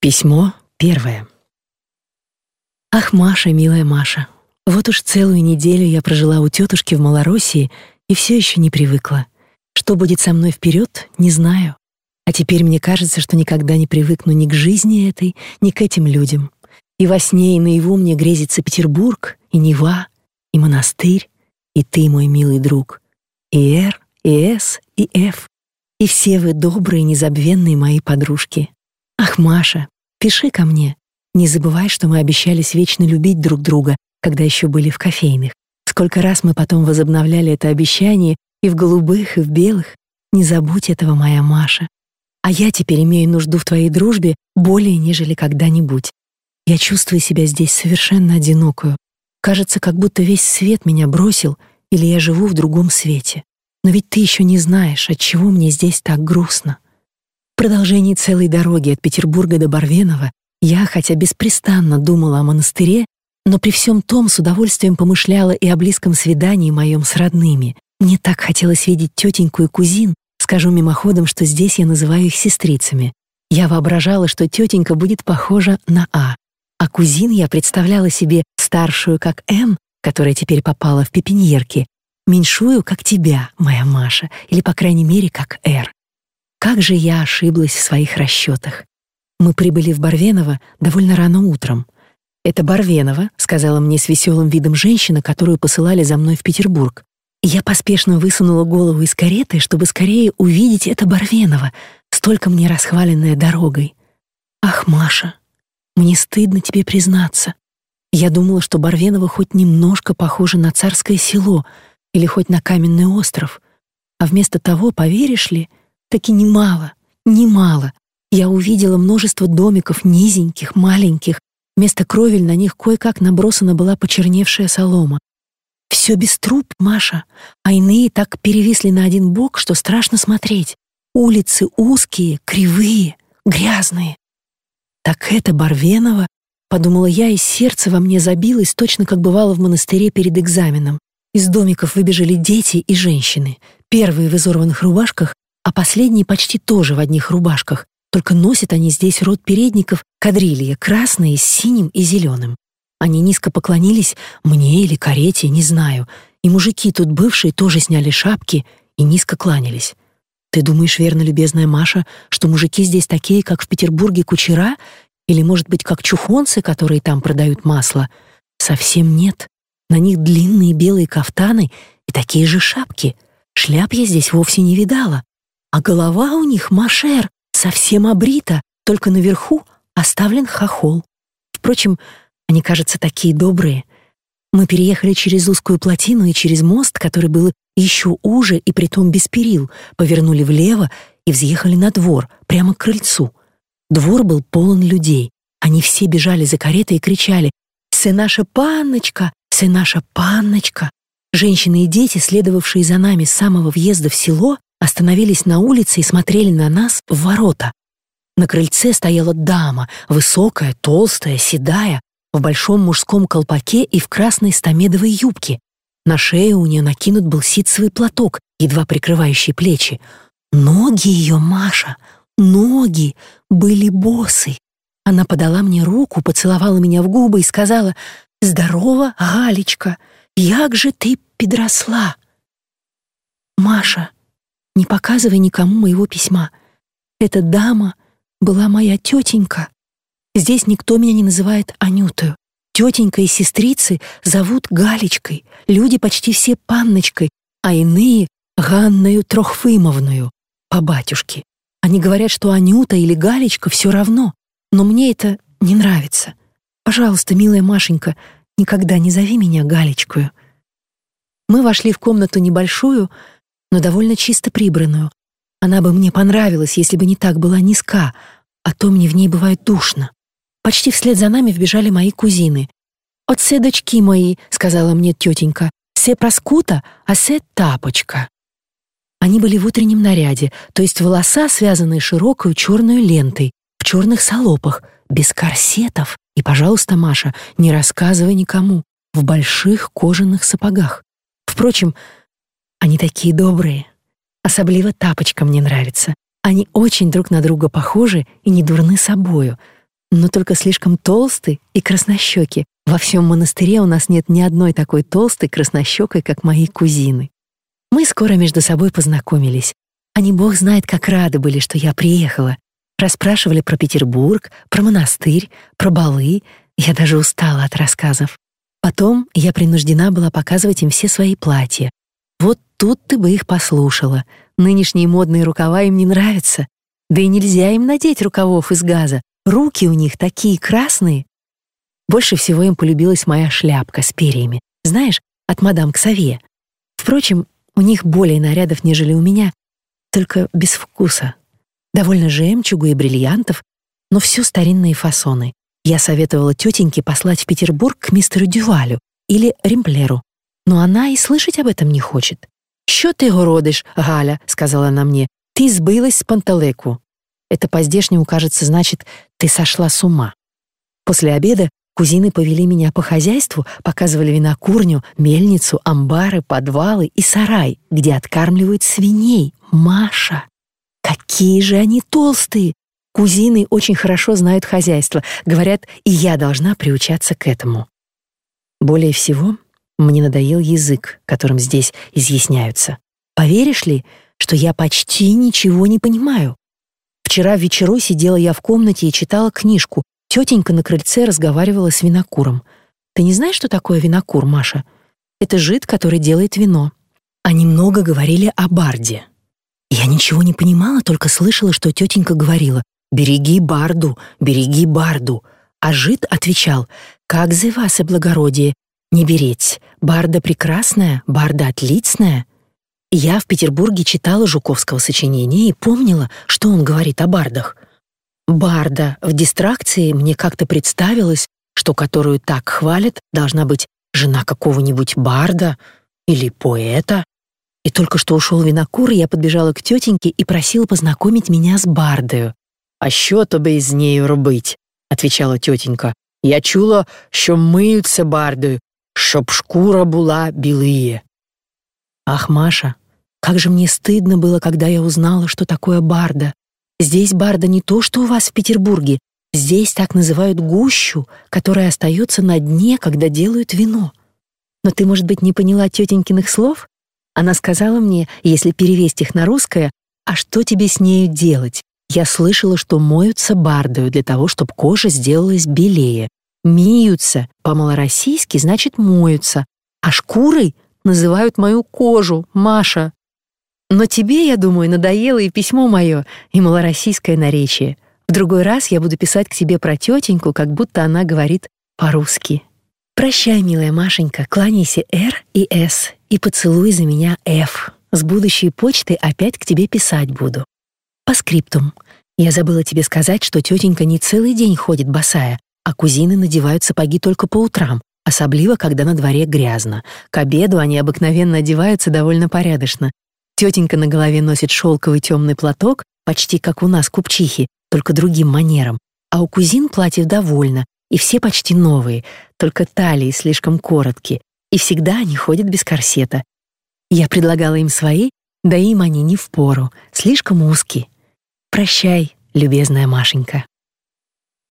Письмо первое. Ах, Маша, милая Маша, вот уж целую неделю я прожила у тетушки в Малороссии и все еще не привыкла. Что будет со мной вперед, не знаю. А теперь мне кажется, что никогда не привыкну ни к жизни этой, ни к этим людям. И во сне, и наяву мне грезится Петербург, и Нева, и монастырь, и ты, мой милый друг, и Р, и С, и Ф, и все вы добрые, незабвенные мои подружки. Ах, Маша, пиши ко мне. Не забывай, что мы обещались вечно любить друг друга, когда еще были в кофейных. Сколько раз мы потом возобновляли это обещание и в голубых, и в белых. Не забудь этого, моя Маша. А я теперь имею нужду в твоей дружбе более, нежели когда-нибудь. Я чувствую себя здесь совершенно одинокую. Кажется, как будто весь свет меня бросил, или я живу в другом свете. Но ведь ты еще не знаешь, от чего мне здесь так грустно продолжении целой дороги от Петербурга до Барвенова я, хотя беспрестанно думала о монастыре, но при всем том с удовольствием помышляла и о близком свидании моем с родными. Мне так хотелось видеть тетеньку и кузин, скажу мимоходом, что здесь я называю их сестрицами. Я воображала, что тетенька будет похожа на А, а кузин я представляла себе старшую, как М, которая теперь попала в пепеньерки, меньшую, как тебя, моя Маша, или, по крайней мере, как Р. Как же я ошиблась в своих расчетах. Мы прибыли в Барвеново довольно рано утром. «Это Барвеново», — сказала мне с веселым видом женщина, которую посылали за мной в Петербург. я поспешно высунула голову из кареты, чтобы скорее увидеть это Барвеново, столько мне расхваленное дорогой. «Ах, Маша, мне стыдно тебе признаться. Я думала, что Барвеново хоть немножко похоже на царское село или хоть на каменный остров. А вместо того, поверишь ли, таки немало, немало. Я увидела множество домиков низеньких, маленьких. Вместо кровель на них кое-как набросана была почерневшая солома. Все без труб, Маша, а иные так перевисли на один бок, что страшно смотреть. Улицы узкие, кривые, грязные. Так это Барвенова, подумала я, и сердце во мне забилось, точно как бывало в монастыре перед экзаменом. Из домиков выбежали дети и женщины, первые в изорванных рубашках, а последние почти тоже в одних рубашках, только носят они здесь род передников кадрилья, красные с синим и зеленым. Они низко поклонились мне или карете, не знаю, и мужики тут бывшие тоже сняли шапки и низко кланялись. Ты думаешь, верно, любезная Маша, что мужики здесь такие, как в Петербурге кучера, или, может быть, как чухонцы, которые там продают масло? Совсем нет. На них длинные белые кафтаны и такие же шапки. Шляп я здесь вовсе не видала. А голова у них, Машер, совсем обрита, только наверху оставлен хохол. Впрочем, они, кажется, такие добрые. Мы переехали через узкую плотину и через мост, который был еще уже и притом без перил, повернули влево и взъехали на двор, прямо к крыльцу. Двор был полон людей. Они все бежали за каретой и кричали «Се наша панночка! Се наша панночка!» Женщины и дети, следовавшие за нами с самого въезда в село, остановились на улице и смотрели на нас в ворота. На крыльце стояла дама, высокая, толстая, седая, в большом мужском колпаке и в красной стамедовой юбке. На шее у нее накинут был ситцевый платок, едва прикрывающий плечи. Ноги ее, Маша, ноги были босы. Она подала мне руку, поцеловала меня в губы и сказала «Здорово, Галечка, як же ты подросла?» «Маша», не показывай никому моего письма. Эта дама была моя тетенька. Здесь никто меня не называет Анютою. Тетенька и сестрицы зовут Галечкой, люди почти все Панночкой, а иные — Ганною Трохфымовною, по батюшке. Они говорят, что Анюта или Галечка все равно, но мне это не нравится. Пожалуйста, милая Машенька, никогда не зови меня Галечкою. Мы вошли в комнату небольшую, но довольно чисто прибранную. Она бы мне понравилась, если бы не так была низка, а то мне в ней бывает душно. Почти вслед за нами вбежали мои кузины. «Отце, дочки мои», — сказала мне тетенька, «се проскута, а се тапочка». Они были в утреннем наряде, то есть волоса, связанные широкой черной лентой, в черных салопах, без корсетов. И, пожалуйста, Маша, не рассказывай никому, в больших кожаных сапогах. Впрочем, они такие добрые. Особливо тапочка мне нравится. Они очень друг на друга похожи и не дурны собою. но только слишком толстый и краснощекий. Во всем монастыре у нас нет ни одной такой толстой краснощекой, как мои кузины. Мы скоро между собой познакомились. Они, бог знает, как рады были, что я приехала. Расспрашивали про Петербург, про монастырь, про балы. Я даже устала от рассказов. Потом я принуждена была показывать им все свои платья. Вот тут ты бы их послушала. Нынешние модные рукава им не нравятся. Да и нельзя им надеть рукавов из газа. Руки у них такие красные. Больше всего им полюбилась моя шляпка с перьями. Знаешь, от мадам Ксавье. Впрочем, у них более нарядов, нежели у меня, только без вкуса. Довольно жемчугу и бриллиантов, но все старинные фасоны. Я советовала тетеньке послать в Петербург к мистеру Дювалю или Римплеру, но она и слышать об этом не хочет. «Що ты городиш, Галя?» — сказала она мне. «Ты сбилась с панталеку». Это по-здешнему, кажется, значит «ты сошла с ума». После обеда кузины повели меня по хозяйству, показывали винокурню, мельницу, амбары, подвалы и сарай, где откармливают свиней. Маша! Какие же они толстые! Кузины очень хорошо знают хозяйство. Говорят, и я должна приучаться к этому. Более всего, мне надоел язык, которым здесь изъясняются. Поверишь ли, что я почти ничего не понимаю? Вчера вечеру сидела я в комнате и читала книжку. Тетенька на крыльце разговаривала с винокуром. Ты не знаешь, что такое винокур, Маша? Это жид, который делает вино. Они много говорили о барде. Я ничего не понимала, только слышала, что тетенька говорила «Береги барду, береги барду». А жид отвечал «Как за вас и благородие, не береть, барда прекрасная, барда отличная». Я в Петербурге читала Жуковского сочинения и помнила, что он говорит о бардах. Барда в дистракции мне как-то представилось, что которую так хвалят, должна быть жена какого-нибудь барда или поэта. И только что ушел винокур, я подбежала к тетеньке и просила познакомить меня с бардою. «А що тобі з нею робить?» — отвечала тетенька. «Я чула, що миються бардою, чтоб шкура была белые». Ах, Маша, как же мне стыдно было, когда я узнала, что такое барда. Здесь барда не то, что у вас в Петербурге. Здесь так называют гущу, которая остается на дне, когда делают вино. Но ты, может быть, не поняла тетенькиных слов? Она сказала мне, если перевести их на русское, «А что тебе с нею делать?» Я слышала, что моются бардою для того, чтобы кожа сделалась белее. Миются, по-малороссийски, значит моются, а шкурой называют мою кожу, Маша. Но тебе, я думаю, надоело и письмо мое, и малороссийское наречие. В другой раз я буду писать к тебе про тетеньку, как будто она говорит по-русски. Прощай, милая Машенька, кланяйся «Р» и «С» и поцелуй за меня «Ф». С будущей почты опять к тебе писать буду. По скриптум. Я забыла тебе сказать, что тетенька не целый день ходит босая, а кузины надевают сапоги только по утрам, особливо, когда на дворе грязно. К обеду они обыкновенно одеваются довольно порядочно. Тетенька на голове носит шелковый темный платок, почти как у нас купчихи, только другим манером. А у кузин платьев довольно, и все почти новые, только талии слишком короткие, и всегда они ходят без корсета. Я предлагала им свои, да им они не впору, слишком узкие. Прощай, любезная Машенька.